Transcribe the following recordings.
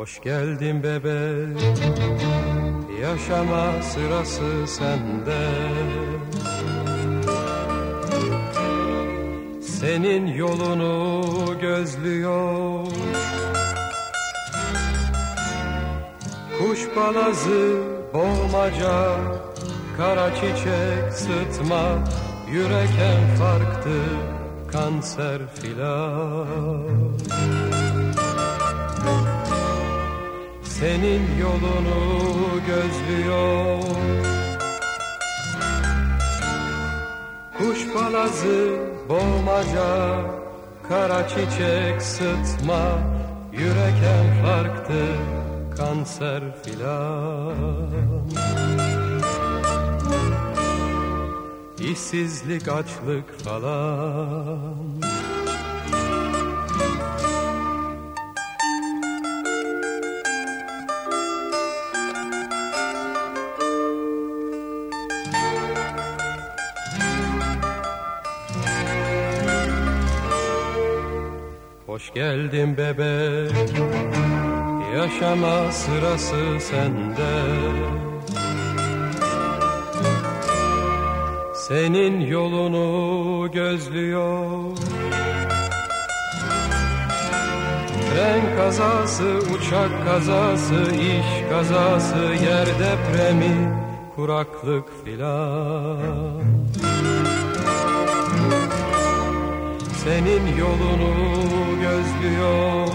Hoş geldin bebek Yaşama sırası sende. Senin yolunu gözlüyor. Kuş balazı, boğmaca Kara çiçek, sıtma Yürek en farktı Kanser filan senin yolunu gözlüyor. Kuş balazı, boğmaca, kara çiçek sıtma Yürek en farklı, kanser filan. İşsizlik, açlık falan Hoş geldin bebek. Yaşama sırası sende. Senin yolunu gözlüyor. Tren kazası, uçak kazası, iş kazası, yer depremi, kuraklık filan senin yolunu gözlüyor.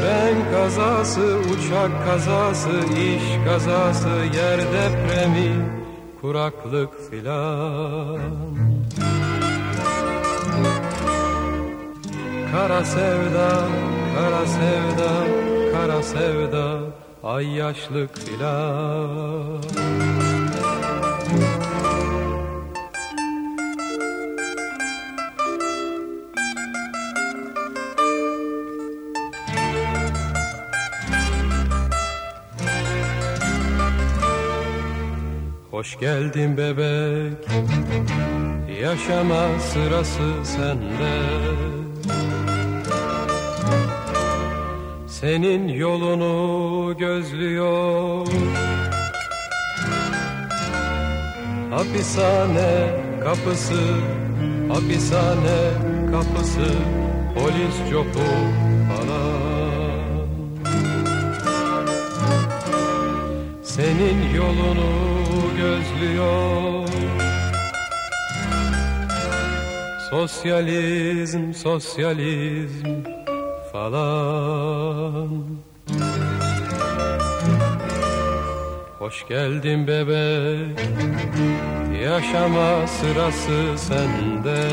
Tren kazası, uçak kazası, iş kazası, yer depremi, kuraklık filan. Kara sevda, kara sevda, kara sevda, ay yaşlık filan Hoş geldin bebek. Yaşama sırası sende. Senin yolunu gözlüyor. Hapishane kapısı Hapishane kapısı Polis copu falan Senin yolunu gözlüyor. Sosyalizm, sosyalizm falan. Hoş geldin bebek Yaşama sırası sende